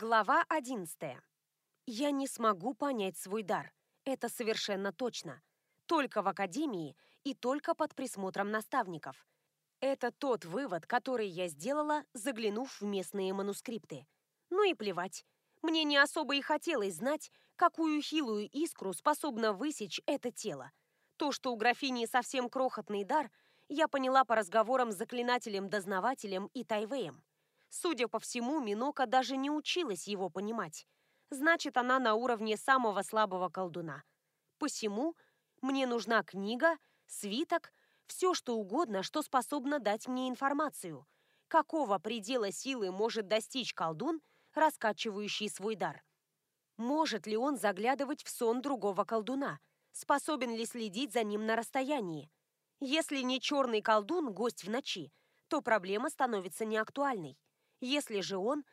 Глава 11. Я не смогу понять свой дар. Это совершенно точно. Только в академии и только под присмотром наставников. Это тот вывод, который я сделала, заглянув в местные манускрипты. Ну и плевать. Мне не особо и хотелось знать, какую хилую искру способна высечь это тело. То, что у графини совсем крохотный дар, я поняла по разговорам с заклинателем-дознавателем и Тайвеем. Судя по всему, Минока даже не училась его понимать. Значит, она на уровне самого слабого колдуна. Посему мне нужна книга, свиток, все что угодно, что способно дать мне информацию. Какого предела силы может достичь колдун, раскачивающий свой дар? Может ли он заглядывать в сон другого колдуна? Способен ли следить за ним на расстоянии? Если не черный колдун, гость в ночи, то проблема становится неактуальной. Если же он,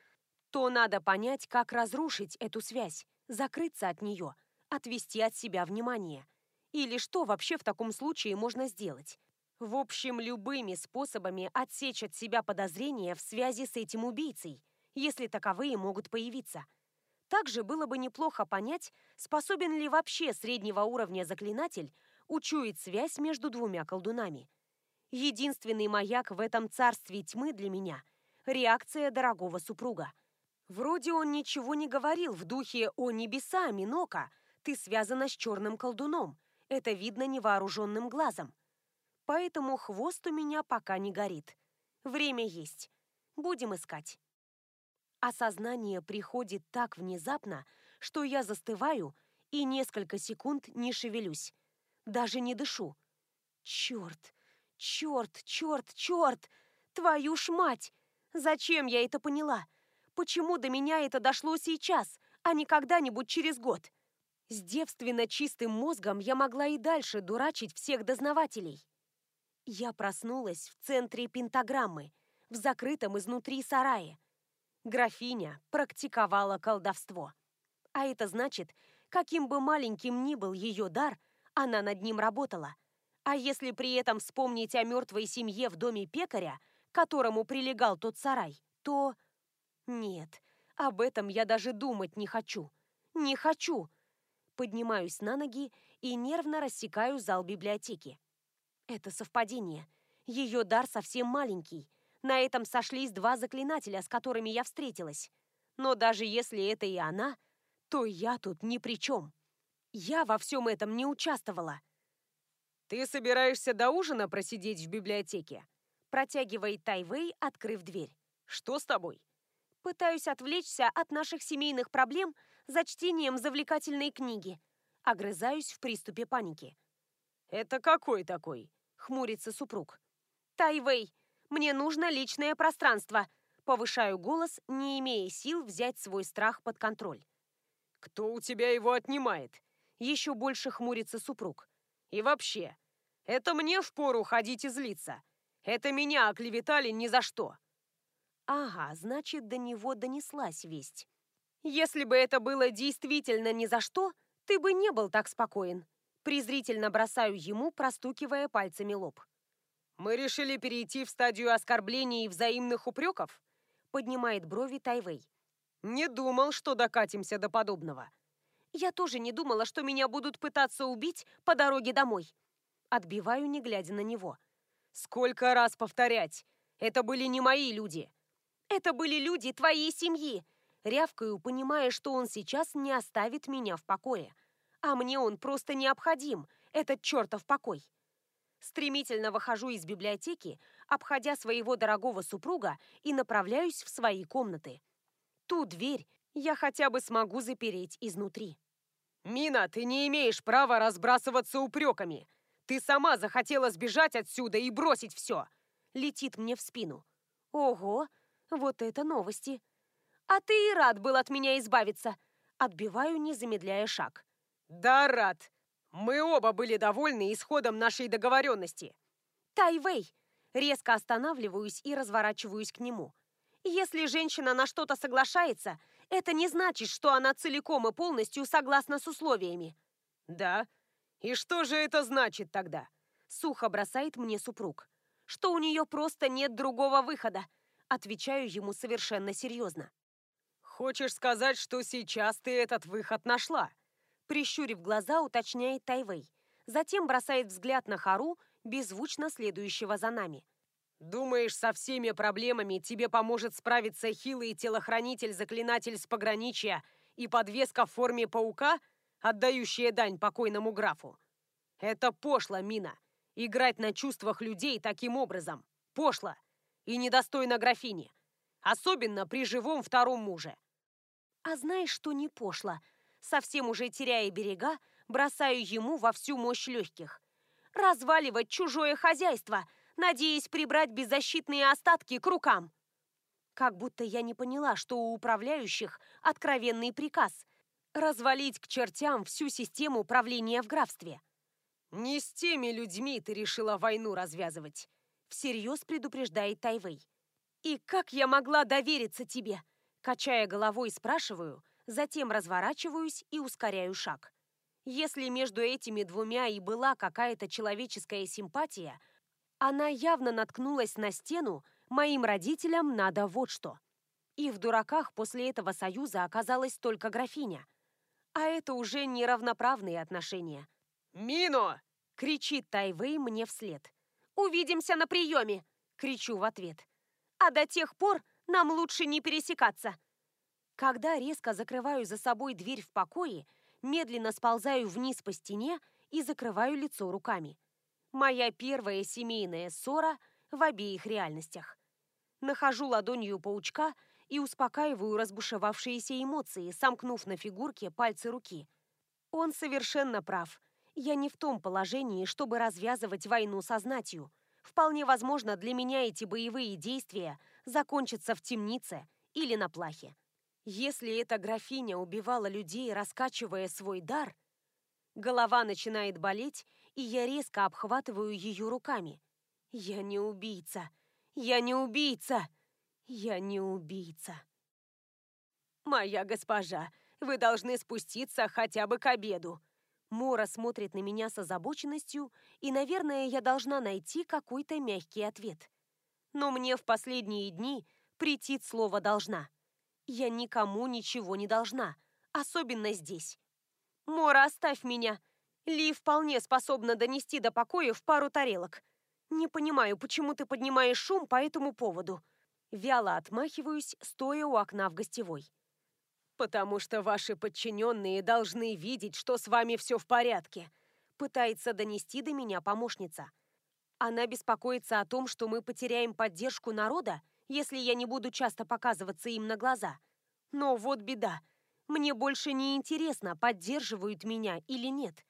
то надо понять, как разрушить эту связь, закрыться от нее, отвести от себя внимание. Или что вообще в таком случае можно сделать? В общем, любыми способами отсечь от себя подозрения в связи с этим убийцей, если таковые могут появиться. Также было бы неплохо понять, способен ли вообще среднего уровня заклинатель учуять связь между двумя колдунами. Единственный маяк в этом царстве тьмы для меня – реакция дорогого супруга. Вроде он ничего не говорил в духе «О небеса, Минока, ты связана с черным колдуном». Это видно невооруженным глазом. Поэтому хвост у меня пока не горит. Время есть. Будем искать. Осознание приходит так внезапно, что я застываю и несколько секунд не шевелюсь. Даже не дышу. Черт, черт, черт, черт! Твою ж мать! Зачем я это поняла? Почему до меня это дошло сейчас, а не когда-нибудь через год? С девственно чистым мозгом я могла и дальше дурачить всех дознавателей. Я проснулась в центре пентаграммы, в закрытом изнутри сарае. Графиня практиковала колдовство. А это значит, каким бы маленьким ни был ее дар, она над ним работала. А если при этом вспомнить о мертвой семье в доме пекаря – которому прилегал тот сарай, то... Нет, об этом я даже думать не хочу. Не хочу. Поднимаюсь на ноги и нервно рассекаю зал библиотеки. Это совпадение. Ее дар совсем маленький. На этом сошлись два заклинателя, с которыми я встретилась. Но даже если это и она, то я тут ни при чем. Я во всем этом не участвовала. «Ты собираешься до ужина просидеть в библиотеке?» Протягивает Тайвей, открыв дверь. «Что с тобой?» Пытаюсь отвлечься от наших семейных проблем за чтением завлекательной книги. Огрызаюсь в приступе паники. «Это какой такой?» — хмурится супруг. «Тайвей, мне нужно личное пространство!» Повышаю голос, не имея сил взять свой страх под контроль. «Кто у тебя его отнимает?» Еще больше хмурится супруг. «И вообще, это мне впору ходить и злиться. Это меня оклеветали ни за что. Ага, значит, до него донеслась весть. Если бы это было действительно ни за что, ты бы не был так спокоен. Презрительно бросаю ему, простукивая пальцами лоб. Мы решили перейти в стадию оскорблений и взаимных упреков? Поднимает брови Тайвей. Не думал, что докатимся до подобного. Я тоже не думала, что меня будут пытаться убить по дороге домой. Отбиваю, не глядя на него. Сколько раз повторять? Это были не мои люди. Это были люди твоей семьи. Рявкаю, понимая, что он сейчас не оставит меня в покое. А мне он просто необходим, этот чертов покой. Стремительно выхожу из библиотеки, обходя своего дорогого супруга и направляюсь в свои комнаты. Ту дверь я хотя бы смогу запереть изнутри. «Мина, ты не имеешь права разбрасываться упреками!» Ты сама захотела сбежать отсюда и бросить все!» Летит мне в спину. «Ого, вот это новости!» «А ты и рад был от меня избавиться!» Отбиваю, не замедляя шаг. «Да, рад! Мы оба были довольны исходом нашей договоренности!» «Тайвей!» Резко останавливаюсь и разворачиваюсь к нему. «Если женщина на что-то соглашается, это не значит, что она целиком и полностью согласна с условиями». «Да, «И что же это значит тогда?» Сухо бросает мне супруг. «Что у нее просто нет другого выхода», отвечаю ему совершенно серьезно. «Хочешь сказать, что сейчас ты этот выход нашла?» Прищурив глаза, уточняет Тайвей. Затем бросает взгляд на Хару, беззвучно следующего за нами. «Думаешь, со всеми проблемами тебе поможет справиться хилый телохранитель-заклинатель с пограничья и подвеска в форме паука, отдающая дань покойному графу? Это пошло, Мина. Играть на чувствах людей таким образом. Пошло. И недостойно графини. Особенно при живом втором муже. А знаешь, что не пошло? Совсем уже теряя берега, бросаю ему во всю мощь легких. Разваливать чужое хозяйство, надеясь прибрать беззащитные остатки к рукам. Как будто я не поняла, что у управляющих откровенный приказ – развалить к чертям всю систему управления в графстве. «Не с теми людьми ты решила войну развязывать», – всерьез предупреждает Тайвей. «И как я могла довериться тебе?» Качая головой, спрашиваю, затем разворачиваюсь и ускоряю шаг. Если между этими двумя и была какая-то человеческая симпатия, она явно наткнулась на стену, моим родителям надо вот что. И в дураках после этого союза оказалась только графиня. А это уже неравноправные отношения. «Мино!» — кричит Тайвей мне вслед. «Увидимся на приеме!» — кричу в ответ. «А до тех пор нам лучше не пересекаться. Когда резко закрываю за собой дверь в покое, медленно сползаю вниз по стене и закрываю лицо руками. Моя первая семейная ссора в обеих реальностях. Нахожу ладонью паучка и успокаиваю разбушевавшиеся эмоции, сомкнув на фигурке пальцы руки. Он совершенно прав. Я не в том положении, чтобы развязывать войну со знатью. Вполне возможно, для меня эти боевые действия – закончится в темнице или на плахе. Если эта графиня убивала людей, раскачивая свой дар, голова начинает болеть, и я резко обхватываю ее руками. Я не убийца. Я не убийца. Я не убийца. Моя госпожа, вы должны спуститься хотя бы к обеду. Мора смотрит на меня с озабоченностью, и, наверное, я должна найти какой-то мягкий ответ но мне в последние дни претит слово «должна». Я никому ничего не должна, особенно здесь. Мора, оставь меня. Ли вполне способна донести до покоя в пару тарелок. Не понимаю, почему ты поднимаешь шум по этому поводу. Вяло отмахиваюсь, стоя у окна в гостевой. «Потому что ваши подчиненные должны видеть, что с вами все в порядке», пытается донести до меня помощница. Она беспокоится о том, что мы потеряем поддержку народа, если я не буду часто показываться им на глаза. Но вот беда. Мне больше не интересно, поддерживают меня или нет.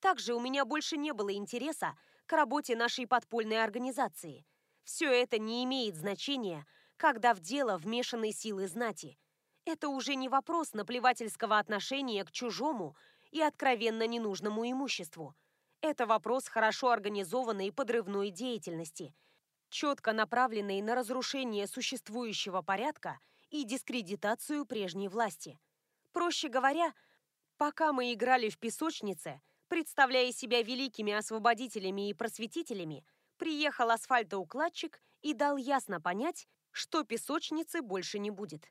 Также у меня больше не было интереса к работе нашей подпольной организации. Все это не имеет значения, когда в дело вмешаны силы знати. Это уже не вопрос наплевательского отношения к чужому и откровенно ненужному имуществу – это вопрос хорошо организованной подрывной деятельности, четко направленной на разрушение существующего порядка и дискредитацию прежней власти. Проще говоря, пока мы играли в песочнице, представляя себя великими освободителями и просветителями, приехал асфальтоукладчик и дал ясно понять, что песочницы больше не будет.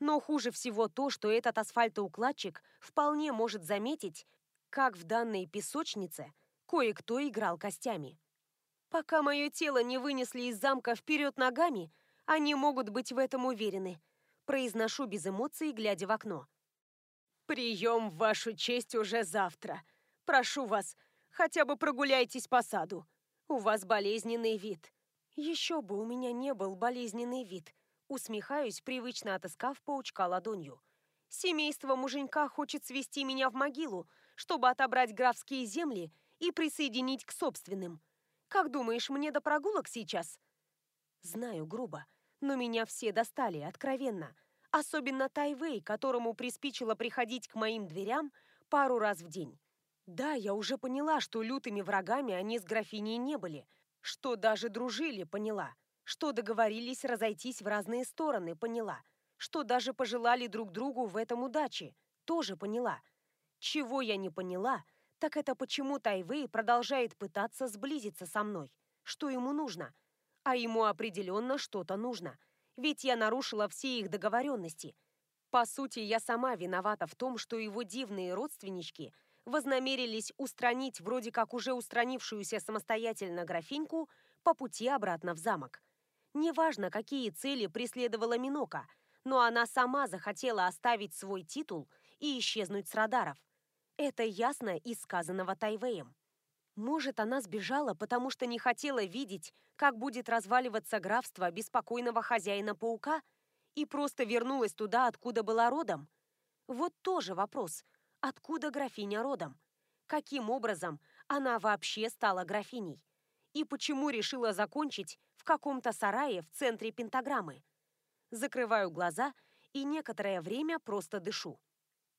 Но хуже всего то, что этот асфальтоукладчик вполне может заметить, как в данной песочнице – кое-кто играл костями. Пока мое тело не вынесли из замка вперед ногами, они могут быть в этом уверены. Произношу без эмоций, глядя в окно. «Прием в вашу честь уже завтра. Прошу вас, хотя бы прогуляйтесь по саду. У вас болезненный вид». «Еще бы у меня не был болезненный вид», усмехаюсь, привычно отыскав паучка ладонью. «Семейство муженька хочет свести меня в могилу, чтобы отобрать графские земли и присоединить к собственным. Как думаешь, мне до прогулок сейчас? Знаю, грубо, но меня все достали, откровенно. Особенно Тайвей, которому приспичило приходить к моим дверям пару раз в день. Да, я уже поняла, что лютыми врагами они с графиней не были, что даже дружили, поняла, что договорились разойтись в разные стороны, поняла, что даже пожелали друг другу в этом удачи, тоже поняла. Чего я не поняла – так это почему Тайвей продолжает пытаться сблизиться со мной? Что ему нужно? А ему определенно что-то нужно. Ведь я нарушила все их договоренности. По сути, я сама виновата в том, что его дивные родственнички вознамерились устранить вроде как уже устранившуюся самостоятельно графиньку по пути обратно в замок. Неважно, какие цели преследовала Минока, но она сама захотела оставить свой титул и исчезнуть с радаров. Это ясно из сказанного Тайвеем. Может, она сбежала, потому что не хотела видеть, как будет разваливаться графство беспокойного хозяина-паука, и просто вернулась туда, откуда была родом? Вот тоже вопрос. Откуда графиня родом? Каким образом она вообще стала графиней? И почему решила закончить в каком-то сарае в центре пентаграммы? Закрываю глаза и некоторое время просто дышу.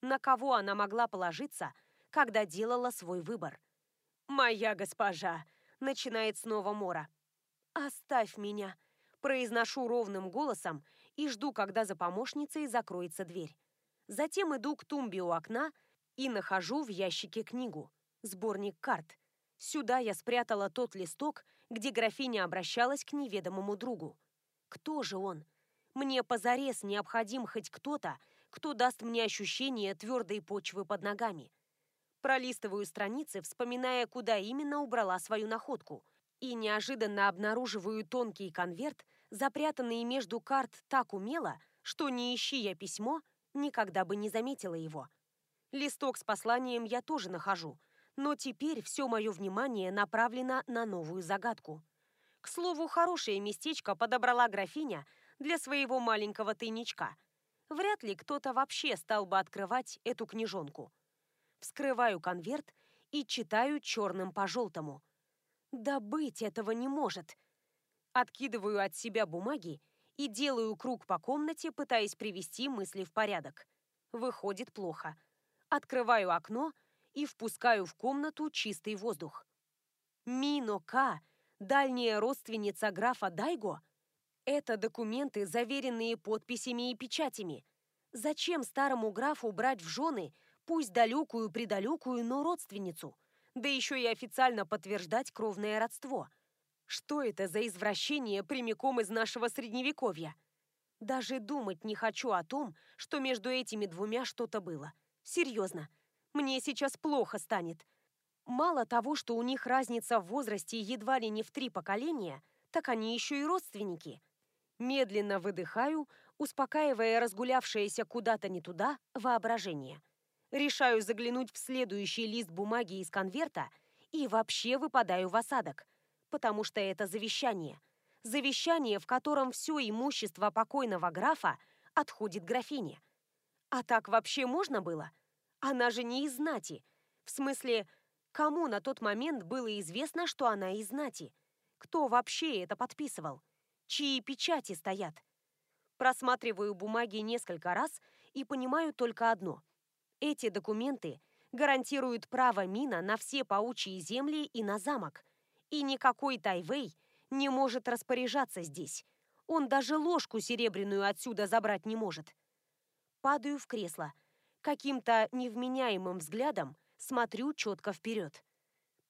На кого она могла положиться, когда делала свой выбор? «Моя госпожа!» — начинает снова Мора. «Оставь меня!» — произношу ровным голосом и жду, когда за помощницей закроется дверь. Затем иду к тумбе у окна и нахожу в ящике книгу. Сборник карт. Сюда я спрятала тот листок, где графиня обращалась к неведомому другу. Кто же он? Мне позарез необходим хоть кто-то, кто даст мне ощущение твердой почвы под ногами. Пролистываю страницы, вспоминая, куда именно убрала свою находку, и неожиданно обнаруживаю тонкий конверт, запрятанный между карт так умело, что не ищи я письмо, никогда бы не заметила его. Листок с посланием я тоже нахожу, но теперь все мое внимание направлено на новую загадку. К слову, хорошее местечко подобрала графиня для своего маленького тайничка – Вряд ли кто-то вообще стал бы открывать эту книжонку. Вскрываю конверт и читаю черным по желтому. Да быть этого не может. Откидываю от себя бумаги и делаю круг по комнате, пытаясь привести мысли в порядок. Выходит плохо. Открываю окно и впускаю в комнату чистый воздух. Мино К, дальняя родственница графа Дайго, это документы, заверенные подписями и печатями. Зачем старому графу брать в жены, пусть далекую-предалекую, но родственницу? Да еще и официально подтверждать кровное родство. Что это за извращение прямиком из нашего средневековья? Даже думать не хочу о том, что между этими двумя что-то было. Серьезно, мне сейчас плохо станет. Мало того, что у них разница в возрасте едва ли не в три поколения, так они еще и родственники – Медленно выдыхаю, успокаивая разгулявшееся куда-то не туда воображение. Решаю заглянуть в следующий лист бумаги из конверта и вообще выпадаю в осадок, потому что это завещание. Завещание, в котором все имущество покойного графа отходит графине. А так вообще можно было? Она же не из знати. В смысле, кому на тот момент было известно, что она из знати? Кто вообще это подписывал? чьи печати стоят. Просматриваю бумаги несколько раз и понимаю только одно. Эти документы гарантируют право Мина на все паучьи земли и на замок. И никакой Тайвей не может распоряжаться здесь. Он даже ложку серебряную отсюда забрать не может. Падаю в кресло. Каким-то невменяемым взглядом смотрю четко вперед.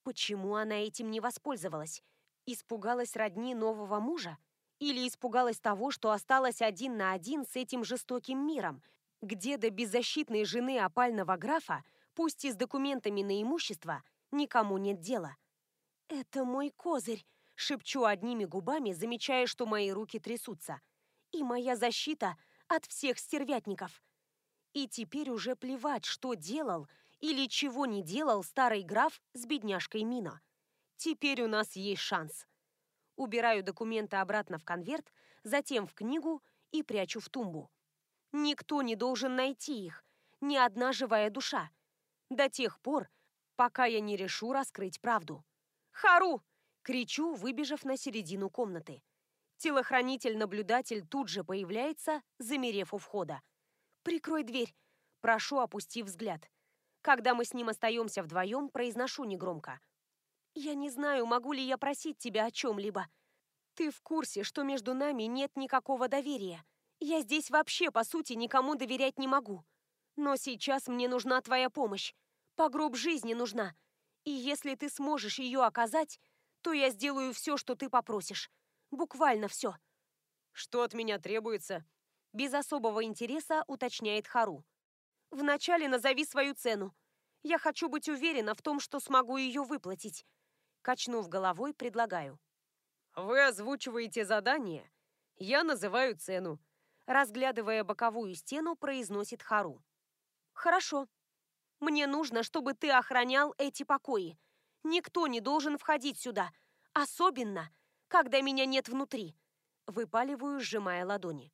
Почему она этим не воспользовалась? Испугалась родни нового мужа? Или испугалась того, что осталась один на один с этим жестоким миром, где до беззащитной жены опального графа, пусть и с документами на имущество, никому нет дела. «Это мой козырь», — шепчу одними губами, замечая, что мои руки трясутся. «И моя защита от всех стервятников». И теперь уже плевать, что делал или чего не делал старый граф с бедняжкой Мино. Теперь у нас есть шанс. Убираю документы обратно в конверт, затем в книгу и прячу в тумбу. Никто не должен найти их, ни одна живая душа. До тех пор, пока я не решу раскрыть правду. «Хару!» — кричу, выбежав на середину комнаты. Телохранитель-наблюдатель тут же появляется, замерев у входа. «Прикрой дверь!» — прошу, опустив взгляд. Когда мы с ним остаемся вдвоем, произношу негромко. Я не знаю, могу ли я просить тебя о чем-либо. Ты в курсе, что между нами нет никакого доверия. Я здесь вообще, по сути, никому доверять не могу. Но сейчас мне нужна твоя помощь. По гроб жизни нужна. И если ты сможешь ее оказать, то я сделаю все, что ты попросишь. Буквально все. Что от меня требуется? Без особого интереса уточняет Хару. «Вначале назови свою цену. Я хочу быть уверена в том, что смогу ее выплатить». Качнув головой, предлагаю. «Вы озвучиваете задание, я называю цену», разглядывая боковую стену, произносит Хару. «Хорошо. Мне нужно, чтобы ты охранял эти покои. Никто не должен входить сюда, особенно, когда меня нет внутри». Выпаливаю, сжимая ладони.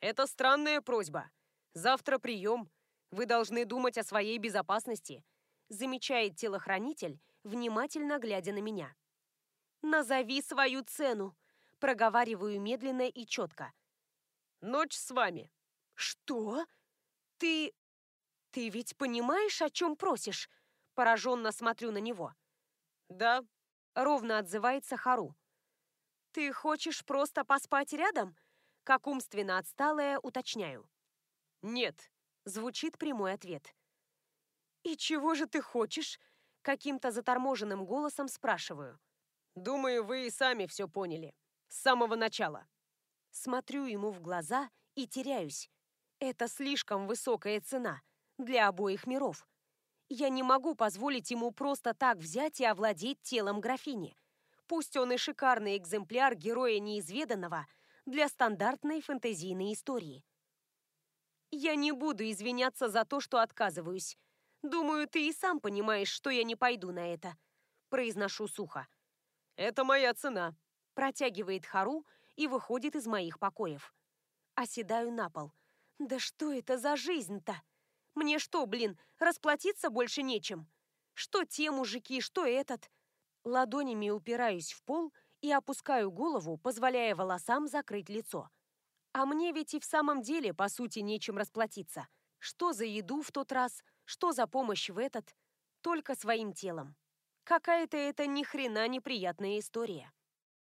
«Это странная просьба. Завтра прием. Вы должны думать о своей безопасности», замечает телохранитель, внимательно глядя на меня. «Назови свою цену», проговариваю медленно и четко. «Ночь с вами». «Что? Ты... ты ведь понимаешь, о чем просишь?» Пораженно смотрю на него. «Да», — ровно отзывается Хару. «Ты хочешь просто поспать рядом?» Как умственно отсталая, уточняю. «Нет», — звучит прямой ответ. «И чего же ты хочешь?» Каким-то заторможенным голосом спрашиваю. «Думаю, вы и сами все поняли. С самого начала». Смотрю ему в глаза и теряюсь. Это слишком высокая цена для обоих миров. Я не могу позволить ему просто так взять и овладеть телом графини. Пусть он и шикарный экземпляр героя неизведанного для стандартной фэнтезийной истории. Я не буду извиняться за то, что отказываюсь. Думаю, ты и сам понимаешь, что я не пойду на это. Произношу сухо. Это моя цена. Протягивает Хару и выходит из моих покоев. Оседаю на пол. Да что это за жизнь-то? Мне что, блин, расплатиться больше нечем? Что те мужики, что этот? Ладонями упираюсь в пол и опускаю голову, позволяя волосам закрыть лицо. А мне ведь и в самом деле, по сути, нечем расплатиться. Что за еду в тот раз, что за помощь в этот. Только своим телом. Какая-то это ни хрена неприятная история.